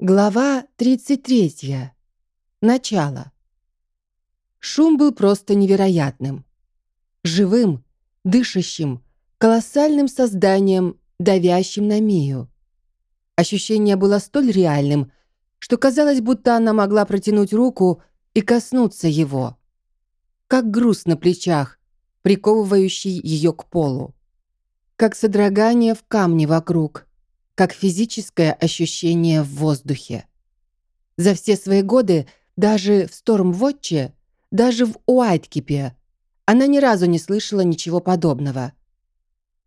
Глава 33. Начало. Шум был просто невероятным. Живым, дышащим, колоссальным созданием, давящим на Мию. Ощущение было столь реальным, что казалось, будто она могла протянуть руку и коснуться его. Как груз на плечах, приковывающий ее к полу. Как содрогание в камне вокруг – как физическое ощущение в воздухе. За все свои годы, даже в Стормвотче, даже в Уайткипе, она ни разу не слышала ничего подобного.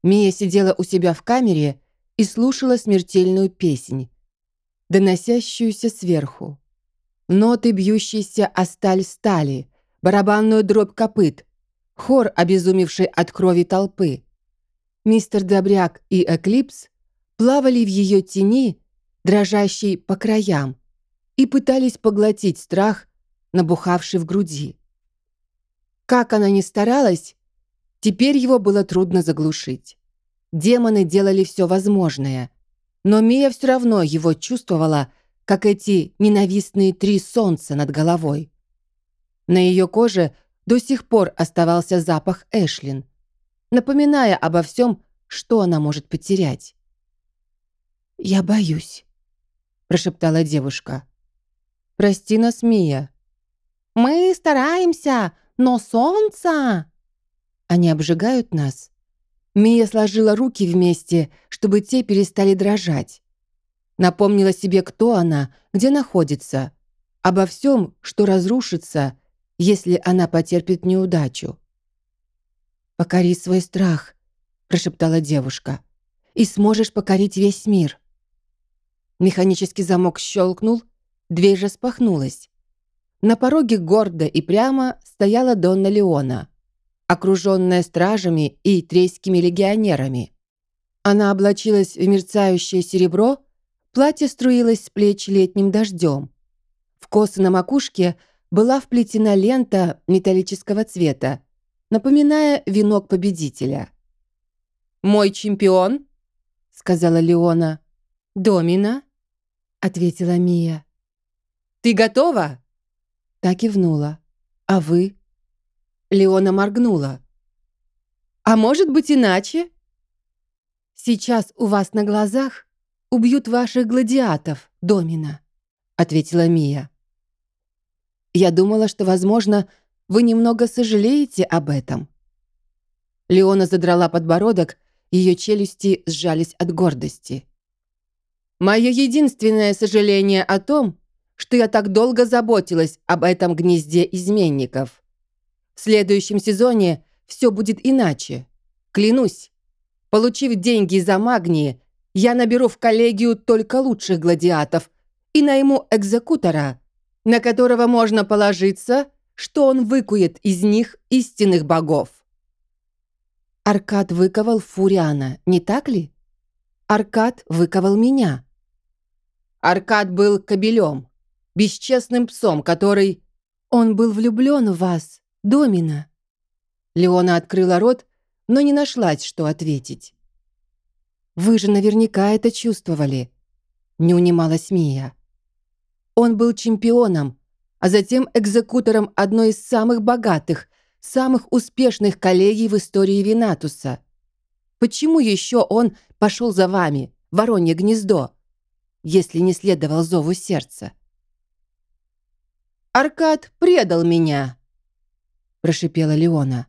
Мия сидела у себя в камере и слушала смертельную песнь, доносящуюся сверху. Ноты, бьющиеся о сталь стали, барабанную дробь копыт, хор, обезумевший от крови толпы. Мистер Добряк и Эклипс плавали в ее тени, дрожащей по краям, и пытались поглотить страх, набухавший в груди. Как она ни старалась, теперь его было трудно заглушить. Демоны делали все возможное, но Мия все равно его чувствовала, как эти ненавистные три солнца над головой. На ее коже до сих пор оставался запах Эшлин, напоминая обо всем, что она может потерять. «Я боюсь», — прошептала девушка. «Прости нас, Мия». «Мы стараемся, но солнце...» «Они обжигают нас». Мия сложила руки вместе, чтобы те перестали дрожать. Напомнила себе, кто она, где находится, обо всем, что разрушится, если она потерпит неудачу. «Покори свой страх», — прошептала девушка, «и сможешь покорить весь мир». Механический замок щелкнул, дверь распахнулась. На пороге гордо и прямо стояла Донна Леона, окруженная стражами и трейскими легионерами. Она облачилась в мерцающее серебро, платье струилось с плеч летним дождем. В косы на макушке была вплетена лента металлического цвета, напоминая венок победителя. «Мой чемпион», — сказала Леона, — «Домина», ответила Мия. «Ты готова?» Так кивнула. «А вы?» Леона моргнула. «А может быть иначе?» «Сейчас у вас на глазах убьют ваших гладиатов, Домина», ответила Мия. «Я думала, что, возможно, вы немного сожалеете об этом». Леона задрала подбородок, ее челюсти сжались от гордости. Мое единственное сожаление о том, что я так долго заботилась об этом гнезде изменников. В следующем сезоне все будет иначе. Клянусь, получив деньги за магнии, я наберу в коллегию только лучших гладиатов и найму экзекутора, на которого можно положиться, что он выкует из них истинных богов. Аркад выковал Фуриана, не так ли? Аркад выковал меня. Аркад был кобелем, бесчестным псом, который... Он был влюблен в вас, Домина. Леона открыла рот, но не нашлась, что ответить. «Вы же наверняка это чувствовали», — не унималась Мия. Он был чемпионом, а затем экзекутором одной из самых богатых, самых успешных коллегий в истории Винатуса. Почему еще он пошел за вами, Воронье гнездо? Если не следовал зову сердца. «Аркад предал меня!» прошипела Леона.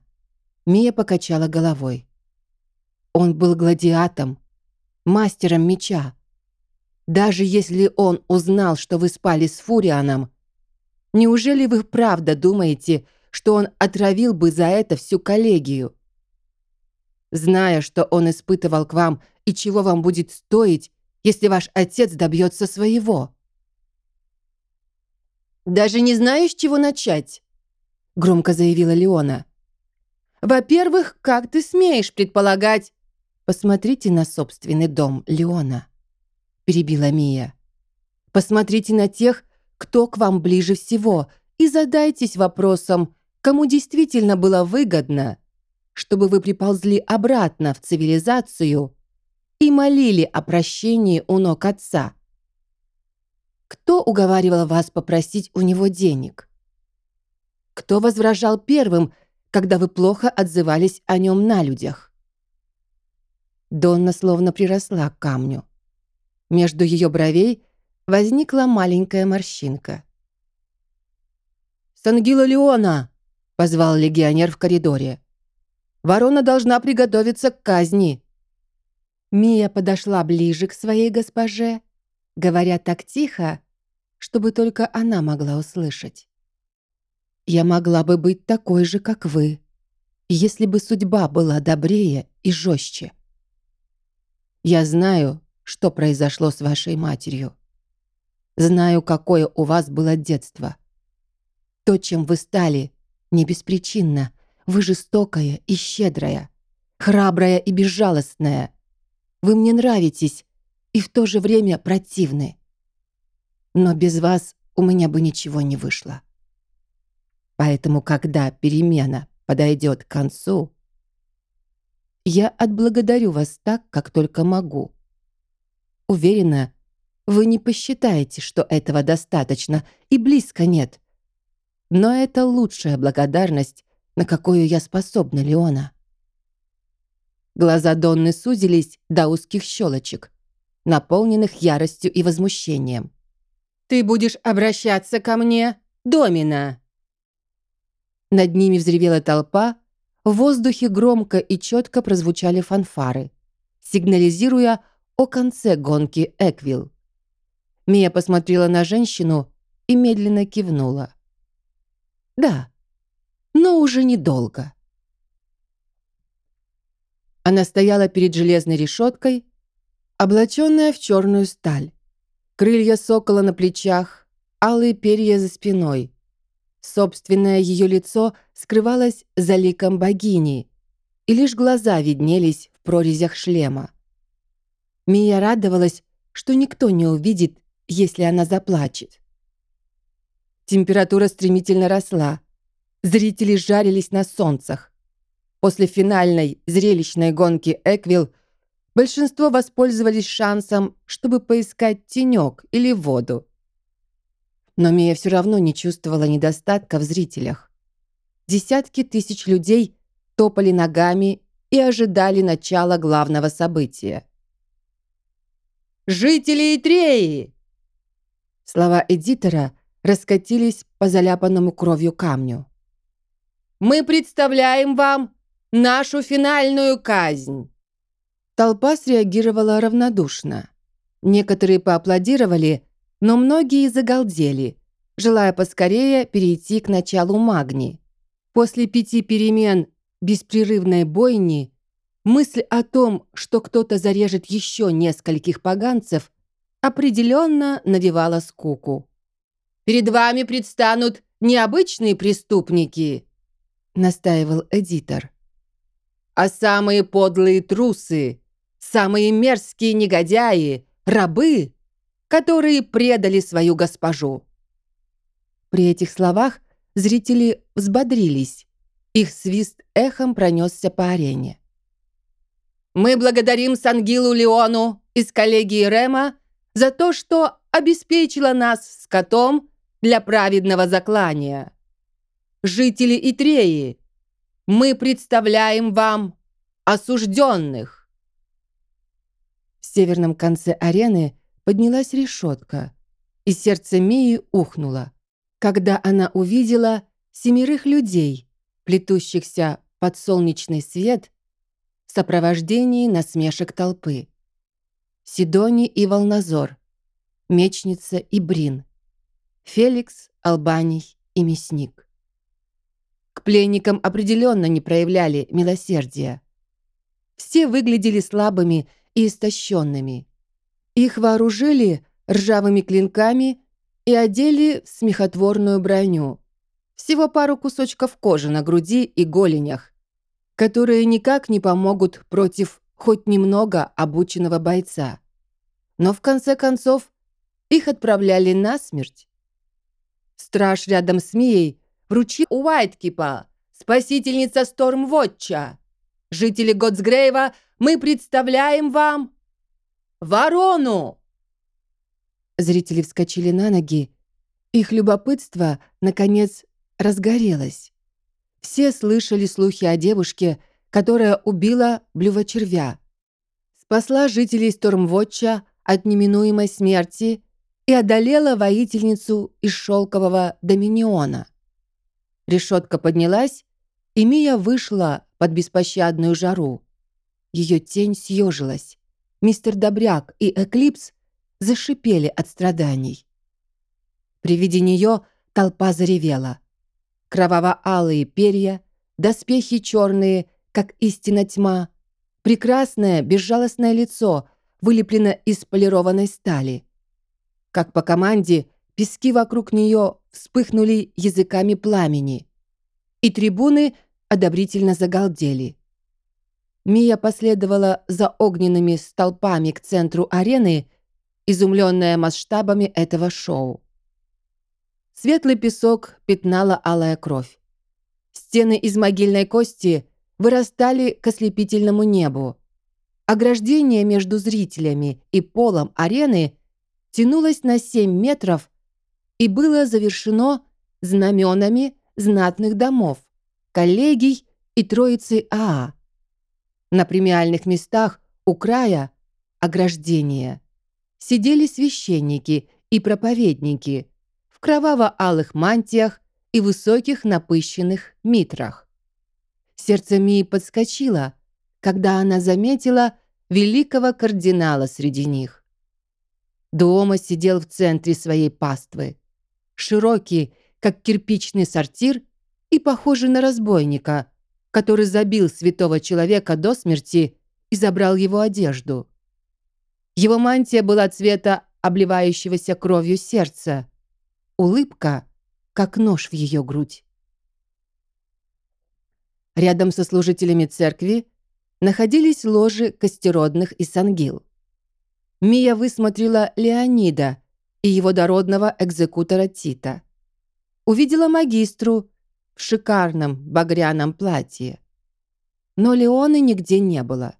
Мия покачала головой. Он был гладиатом, мастером меча. Даже если он узнал, что вы спали с Фурианом, неужели вы правда думаете, что он отравил бы за это всю коллегию? Зная, что он испытывал к вам и чего вам будет стоить, если ваш отец добьется своего. «Даже не знаю, с чего начать», — громко заявила Леона. «Во-первых, как ты смеешь предполагать...» «Посмотрите на собственный дом, Леона», — перебила Мия. «Посмотрите на тех, кто к вам ближе всего, и задайтесь вопросом, кому действительно было выгодно, чтобы вы приползли обратно в цивилизацию и молили о прощении у ног отца. Кто уговаривал вас попросить у него денег? Кто возражал первым, когда вы плохо отзывались о нем на людях? Донна словно приросла к камню. Между ее бровей возникла маленькая морщинка. «Сангила Леона!» — позвал легионер в коридоре. «Ворона должна приготовиться к казни». Мия подошла ближе к своей госпоже, говоря так тихо, чтобы только она могла услышать. «Я могла бы быть такой же, как вы, если бы судьба была добрее и жестче. Я знаю, что произошло с вашей матерью. Знаю, какое у вас было детство. То, чем вы стали, не беспричинно. Вы жестокая и щедрая, храбрая и безжалостная. Вы мне нравитесь и в то же время противны. Но без вас у меня бы ничего не вышло. Поэтому, когда перемена подойдет к концу, я отблагодарю вас так, как только могу. Уверена, вы не посчитаете, что этого достаточно, и близко нет. Но это лучшая благодарность, на какую я способна, Леона. Глаза Донны сузились до узких щелочек, наполненных яростью и возмущением. «Ты будешь обращаться ко мне, Домина!» Над ними взревела толпа, в воздухе громко и четко прозвучали фанфары, сигнализируя о конце гонки Эквилл. Мия посмотрела на женщину и медленно кивнула. «Да, но уже недолго». Она стояла перед железной решеткой, облаченная в черную сталь. Крылья сокола на плечах, алые перья за спиной. Собственное ее лицо скрывалось за ликом богини, и лишь глаза виднелись в прорезях шлема. Мия радовалась, что никто не увидит, если она заплачет. Температура стремительно росла. Зрители жарились на солнцах. После финальной зрелищной гонки Эквилл большинство воспользовались шансом, чтобы поискать тенек или воду. Но Мия все равно не чувствовала недостатка в зрителях. Десятки тысяч людей топали ногами и ожидали начала главного события. «Жители Итреи!» Слова эдитора раскатились по заляпанному кровью камню. «Мы представляем вам нашу финальную казнь!» Толпа среагировала равнодушно. Некоторые поаплодировали, но многие загалдели, желая поскорее перейти к началу магни. После пяти перемен беспрерывной бойни Мысль о том, что кто-то зарежет еще нескольких поганцев, определенно навевала скуку. «Перед вами предстанут необычные преступники», — настаивал эдитор. «А самые подлые трусы, самые мерзкие негодяи, рабы, которые предали свою госпожу». При этих словах зрители взбодрились. Их свист эхом пронесся по арене. Мы благодарим Сангилу Леону из коллегии Рема за то, что обеспечила нас скотом для праведного заклания. Жители Итреи, мы представляем вам осужденных. В северном конце арены поднялась решетка, и сердце Мии ухнуло, когда она увидела семерых людей, плетущихся под солнечный свет в сопровождении насмешек толпы. Сидони и Волнозор, Мечница и Брин, Феликс, Албаний и Мясник. К пленникам определенно не проявляли милосердия. Все выглядели слабыми и истощенными. Их вооружили ржавыми клинками и одели в смехотворную броню. Всего пару кусочков кожи на груди и голенях, которые никак не помогут против хоть немного обученного бойца. Но в конце концов их отправляли на смерть. Страж рядом с Мией вручил Уайткипа, спасительница Стормвотча. Жители Готсгрейва, мы представляем вам ворону. Зрители вскочили на ноги. Их любопытство, наконец, разгорелось. Все слышали слухи о девушке, которая убила блювочервя. Спасла жителей Стормвотча от неминуемой смерти и одолела воительницу из шелкового доминиона. Решетка поднялась, и Мия вышла под беспощадную жару. Ее тень съежилась. Мистер Добряк и Эклипс зашипели от страданий. При виде нее толпа заревела. Кроваво-алые перья, доспехи черные, как истина тьма, прекрасное безжалостное лицо, вылеплено из полированной стали. Как по команде, пески вокруг нее вспыхнули языками пламени, и трибуны одобрительно загалдели. Мия последовала за огненными столпами к центру арены, изумленная масштабами этого шоу. Светлый песок пятнала алая кровь. Стены из могильной кости вырастали к ослепительному небу. Ограждение между зрителями и полом арены тянулось на 7 метров и было завершено знаменами знатных домов, коллегий и троицы Аа. На премиальных местах у края ограждения сидели священники и проповедники в кроваво-алых мантиях и высоких напыщенных митрах. Сердце Мии подскочило, когда она заметила великого кардинала среди них. Дома сидел в центре своей паствы, широкий, как кирпичный сортир, и похожий на разбойника, который забил святого человека до смерти и забрал его одежду. Его мантия была цвета обливающегося кровью сердца. Улыбка, как нож в ее грудь. Рядом со служителями церкви находились ложи костеродных и сангил. Мия высмотрела Леонида и его дородного экзекутора Тита. Увидела магистру в шикарном багряном платье. Но Леоны нигде не было.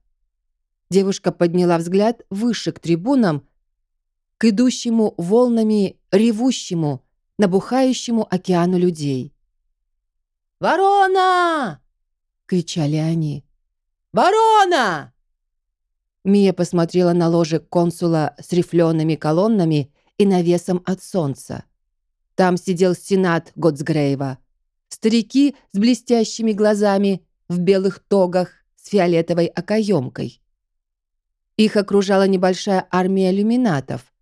Девушка подняла взгляд выше к трибунам, к идущему волнами, ревущему, набухающему океану людей. «Ворона!» — кричали они. «Ворона!» Мия посмотрела на ложе консула с рифлеными колоннами и навесом от солнца. Там сидел сенат Готсгрейва, старики с блестящими глазами в белых тогах с фиолетовой окоемкой. Их окружала небольшая армия люминатов,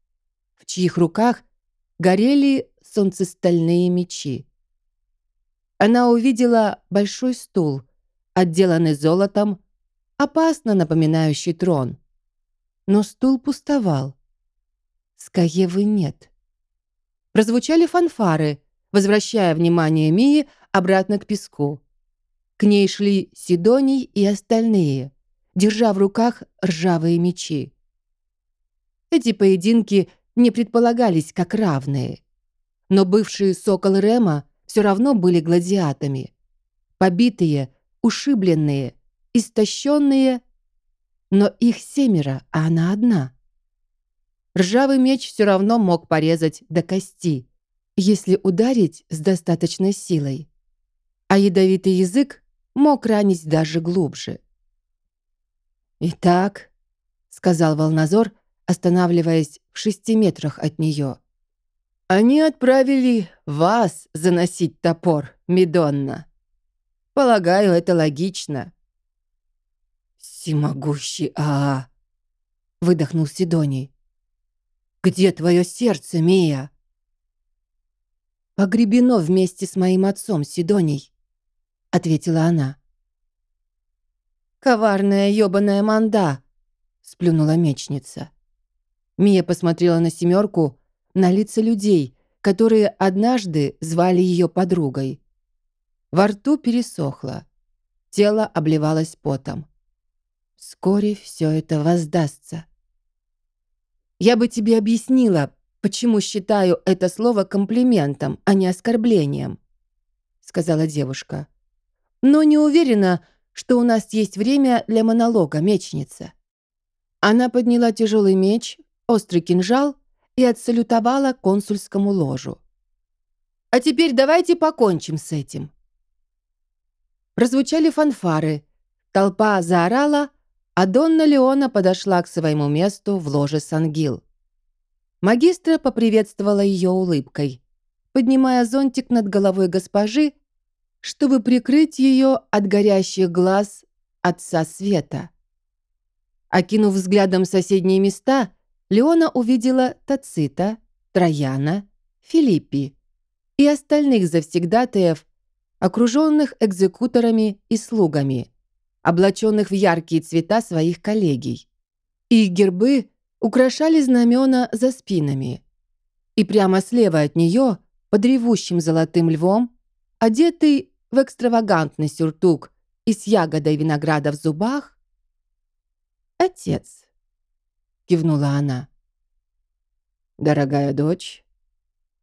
в чьих руках горели солнцестальные мечи. Она увидела большой стул, отделанный золотом, опасно напоминающий трон. Но стул пустовал. Скаевы нет. Прозвучали фанфары, возвращая внимание Мии обратно к песку. К ней шли Сидоний и остальные, держа в руках ржавые мечи. Эти поединки не предполагались как равные. Но бывшие сокол Рема все равно были гладиатами. Побитые, ушибленные, истощенные, но их семеро, а она одна. Ржавый меч все равно мог порезать до кости, если ударить с достаточной силой а ядовитый язык мог ранить даже глубже. «Итак», — сказал Волнозор, останавливаясь в шести метрах от нее, «они отправили вас заносить топор, Медонна. Полагаю, это логично». «Всемогущий Аа!» — выдохнул Сидоний. «Где твое сердце, Мия?» «Погребено вместе с моим отцом, Сидоний», — ответила она. «Коварная ёбаная манда!» — сплюнула мечница. Мия посмотрела на семерку, на лица людей, которые однажды звали ее подругой. Во рту пересохло, тело обливалось потом. Вскоре все это воздастся. Я бы тебе объяснила, почему считаю это слово комплиментом, а не оскорблением, сказала девушка но не уверена, что у нас есть время для монолога, мечница». Она подняла тяжелый меч, острый кинжал и отсалютовала консульскому ложу. «А теперь давайте покончим с этим». Прозвучали фанфары, толпа заорала, а Донна Леона подошла к своему месту в ложе Сангил. Магистра поприветствовала ее улыбкой, поднимая зонтик над головой госпожи, чтобы прикрыть ее от горящих глаз Отца Света. Окинув взглядом соседние места, Леона увидела Тацита, Трояна, Филиппи и остальных завсегдатаев, окруженных экзекуторами и слугами, облаченных в яркие цвета своих коллегий. Их гербы украшали знамена за спинами. И прямо слева от нее, под ревущим золотым львом, одетый в экстравагантный сюртук и с ягодой винограда в зубах, отец, кивнула она. «Дорогая дочь».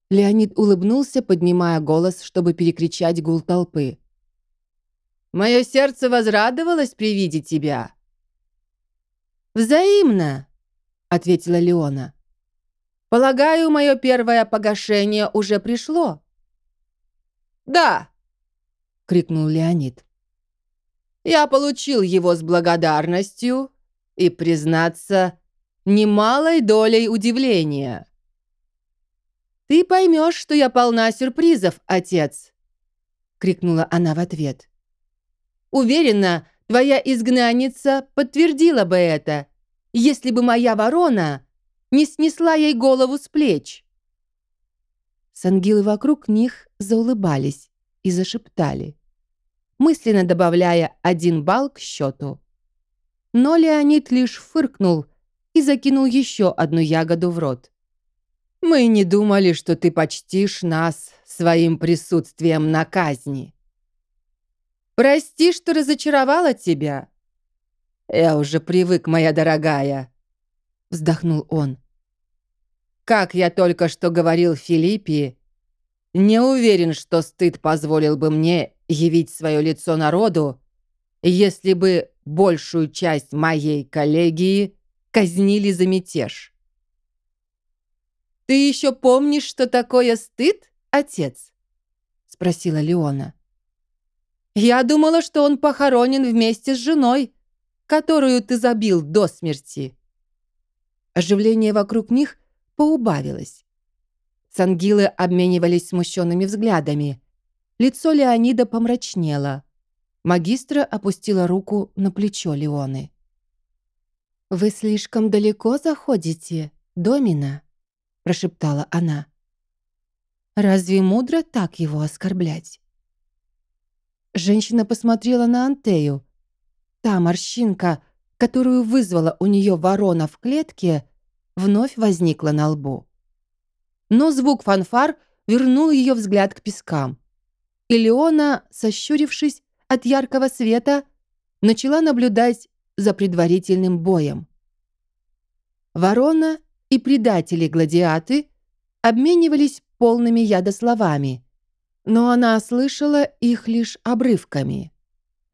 Леонид улыбнулся, поднимая голос, чтобы перекричать гул толпы. «Мое сердце возрадовалось при виде тебя». «Взаимно», — ответила Леона. «Полагаю, мое первое погашение уже пришло». «Да!» — крикнул Леонид. «Я получил его с благодарностью и, признаться, немалой долей удивления». «Ты поймешь, что я полна сюрпризов, отец!» — крикнула она в ответ. «Уверена, твоя изгнанница подтвердила бы это, если бы моя ворона не снесла ей голову с плеч. Сангилы вокруг них заулыбались и зашептали, мысленно добавляя один балл к счету. Но Леонид лишь фыркнул и закинул еще одну ягоду в рот. «Мы не думали, что ты почтишь нас своим присутствием на казни. Прости, что разочаровала тебя. «Я уже привык, моя дорогая», — вздохнул он. «Как я только что говорил Филиппе, не уверен, что стыд позволил бы мне явить свое лицо народу, если бы большую часть моей коллегии казнили за мятеж». «Ты еще помнишь, что такое стыд, отец?» — спросила Леона. «Я думала, что он похоронен вместе с женой, которую ты забил до смерти». Оживление вокруг них поубавилось. Сангилы обменивались смущенными взглядами. Лицо Леонида помрачнело. Магистра опустила руку на плечо Леоны. «Вы слишком далеко заходите, Домина», – прошептала она. «Разве мудро так его оскорблять?» Женщина посмотрела на Антею, Та морщинка, которую вызвала у нее ворона в клетке, вновь возникла на лбу. Но звук фанфар вернул ее взгляд к пескам. И Леона, сощурившись от яркого света, начала наблюдать за предварительным боем. Ворона и предатели-гладиаты обменивались полными ядословами, но она слышала их лишь обрывками.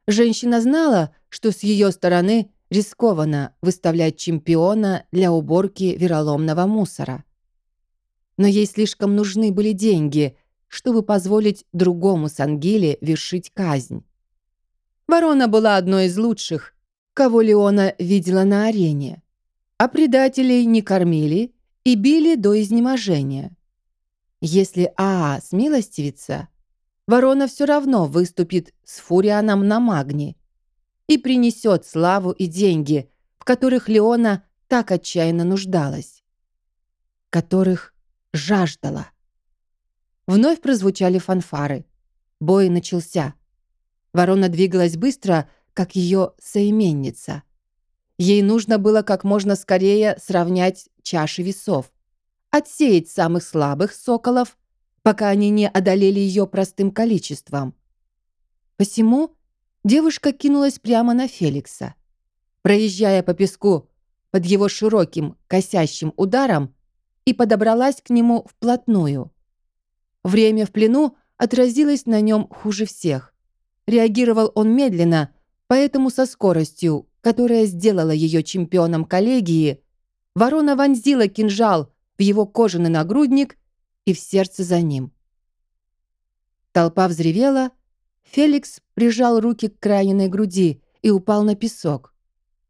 Женщина знала, что с ее стороны рискованно выставлять чемпиона для уборки вероломного мусора. Но ей слишком нужны были деньги, чтобы позволить другому Сангиле вершить казнь. Ворона была одной из лучших, кого Леона видела на арене, а предателей не кормили и били до изнеможения. Если Аа смилостивится, ворона все равно выступит с Фурианом на магне и принесет славу и деньги, в которых Леона так отчаянно нуждалась, которых жаждала. Вновь прозвучали фанфары. Бой начался. Ворона двигалась быстро, как ее соименница. Ей нужно было как можно скорее сравнять чаши весов, отсеять самых слабых соколов, пока они не одолели ее простым количеством. Посему девушка кинулась прямо на Феликса. Проезжая по песку под его широким, косящим ударом, и подобралась к нему вплотную. Время в плену отразилось на нем хуже всех. Реагировал он медленно, поэтому со скоростью, которая сделала ее чемпионом коллегии, ворона вонзила кинжал в его кожаный нагрудник и в сердце за ним. Толпа взревела, Феликс прижал руки к раненой груди и упал на песок.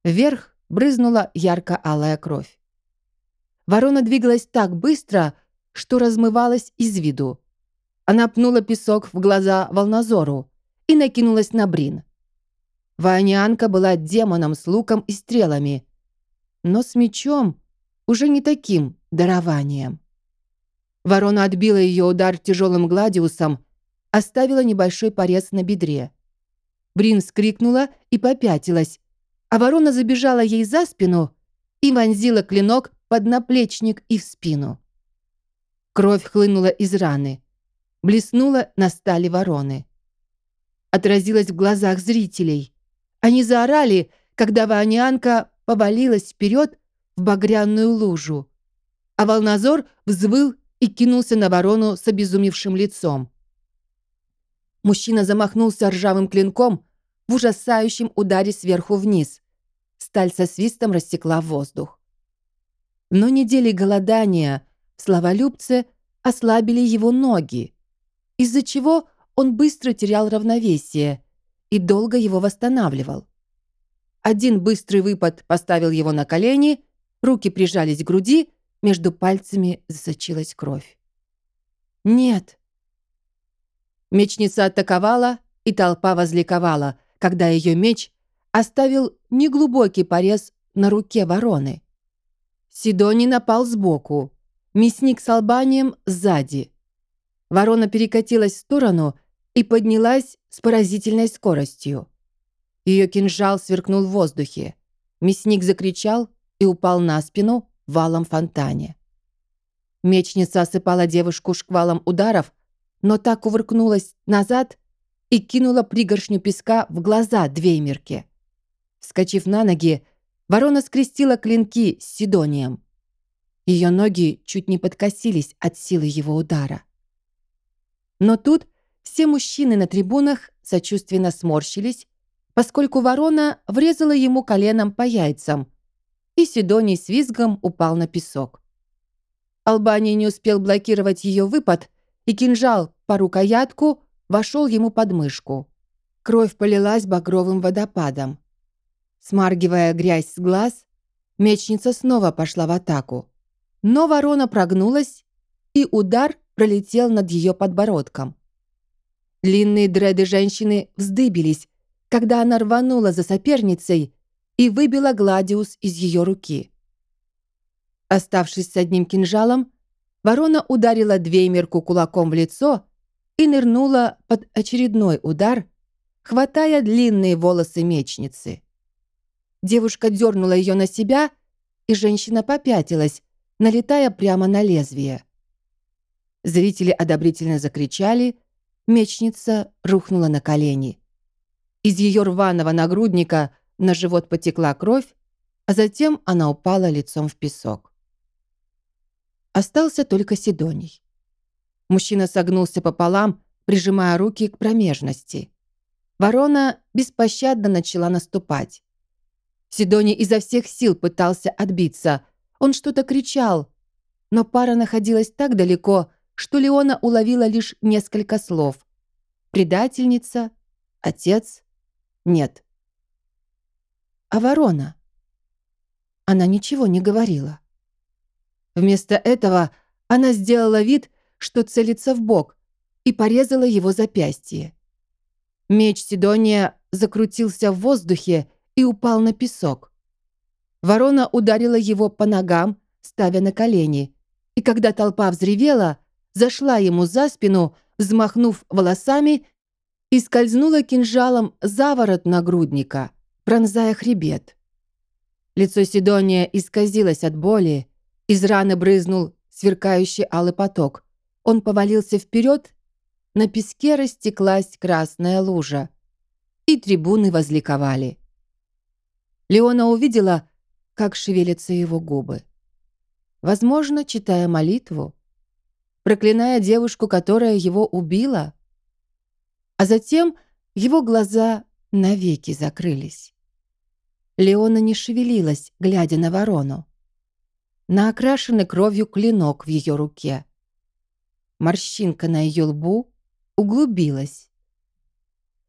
Вверх брызнула ярко-алая кровь. Ворона двигалась так быстро, что размывалась из виду. Она пнула песок в глаза волнозору и накинулась на Брин. Ванианка была демоном с луком и стрелами, но с мечом уже не таким дарованием. Ворона отбила ее удар тяжелым гладиусом, оставила небольшой порез на бедре. Брин скрикнула и попятилась, а ворона забежала ей за спину и вонзила клинок под наплечник и в спину. Кровь хлынула из раны, блеснула на стали вороны. Отразилась в глазах зрителей. Они заорали, когда Ванианка повалилась вперед в багряную лужу, а волнозор взвыл и кинулся на ворону с обезумевшим лицом. Мужчина замахнулся ржавым клинком в ужасающем ударе сверху вниз. Сталь со свистом рассекла воздух. Но недели голодания в словолюбце ослабили его ноги, из-за чего он быстро терял равновесие и долго его восстанавливал. Один быстрый выпад поставил его на колени, руки прижались к груди, между пальцами засочилась кровь. «Нет!» Мечница атаковала, и толпа возликовала, когда ее меч оставил неглубокий порез на руке вороны. Сидоний напал сбоку, мясник с албанием сзади. Ворона перекатилась в сторону и поднялась с поразительной скоростью. Ее кинжал сверкнул в воздухе. Мясник закричал и упал на спину валом фонтане. Мечница осыпала девушку шквалом ударов, но так кувыркнулась назад и кинула пригоршню песка в глаза Двеймерке. Вскочив на ноги, ворона скрестила клинки с Сидонием. Ее ноги чуть не подкосились от силы его удара. Но тут все мужчины на трибунах сочувственно сморщились, поскольку ворона врезала ему коленом по яйцам, и Сидоний с визгом упал на песок. Албания не успел блокировать ее выпад, и кинжал по рукоятку вошел ему под мышку. Кровь полилась багровым водопадом. Смаргивая грязь с глаз, мечница снова пошла в атаку. Но ворона прогнулась, и удар пролетел над ее подбородком. Длинные дреды женщины вздыбились, когда она рванула за соперницей и выбила Гладиус из ее руки. Оставшись с одним кинжалом, ворона ударила Двеймерку кулаком в лицо и нырнула под очередной удар, хватая длинные волосы мечницы. Девушка дернула ее на себя, и женщина попятилась, налетая прямо на лезвие. Зрители одобрительно закричали, мечница рухнула на колени. Из ее рваного нагрудника на живот потекла кровь, а затем она упала лицом в песок. Остался только Сидоний. Мужчина согнулся пополам, прижимая руки к промежности. Ворона беспощадно начала наступать. Сидоний изо всех сил пытался отбиться. Он что-то кричал, но пара находилась так далеко, что Леона уловила лишь несколько слов. «Предательница», «Отец», нет. А ворона? Она ничего не говорила. Вместо этого она сделала вид, что целится в бок, и порезала его запястье. Меч Сидония закрутился в воздухе и упал на песок. Ворона ударила его по ногам, ставя на колени, и когда толпа взревела, зашла ему за спину, взмахнув волосами и скользнула кинжалом за ворот нагрудника, пронзая хребет. Лицо Сидония исказилось от боли, из раны брызнул сверкающий алый поток. Он повалился вперед, на песке растеклась красная лужа, и трибуны возликовали. Леона увидела, как шевелятся его губы. Возможно, читая молитву, проклиная девушку, которая его убила — а затем его глаза навеки закрылись. Леона не шевелилась, глядя на ворону. на окрашенный кровью клинок в ее руке. Морщинка на ее лбу углубилась.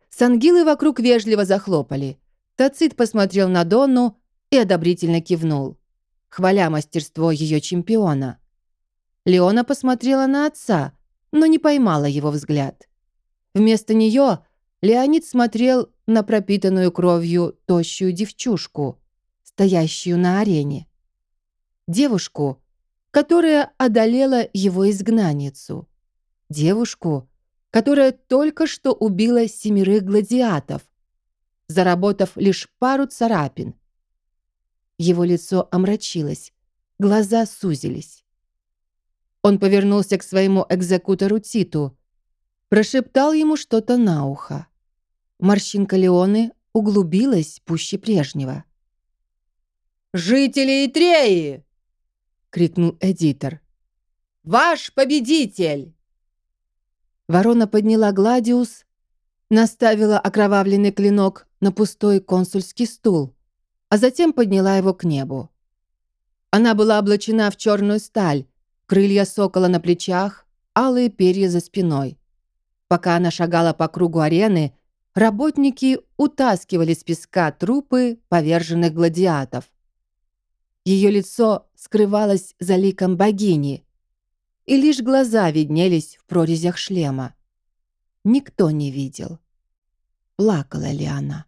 Сангилы вокруг вежливо захлопали. Тацит посмотрел на Донну и одобрительно кивнул, хваля мастерство ее чемпиона. Леона посмотрела на отца, но не поймала его взгляд. Вместо нее Леонид смотрел на пропитанную кровью тощую девчушку, стоящую на арене. Девушку, которая одолела его изгнанницу. Девушку, которая только что убила семерых гладиатов, заработав лишь пару царапин. Его лицо омрачилось, глаза сузились. Он повернулся к своему экзекутору Титу, прошептал ему что-то на ухо. Морщинка Леоны углубилась пуще прежнего. «Жители Итреи!» — крикнул эдитор. «Ваш победитель!» Ворона подняла Гладиус, наставила окровавленный клинок на пустой консульский стул, а затем подняла его к небу. Она была облачена в черную сталь, крылья сокола на плечах, алые перья за спиной. Пока она шагала по кругу арены, работники утаскивали с песка трупы поверженных гладиатов. Ее лицо скрывалось за ликом богини, и лишь глаза виднелись в прорезях шлема. Никто не видел, плакала ли она.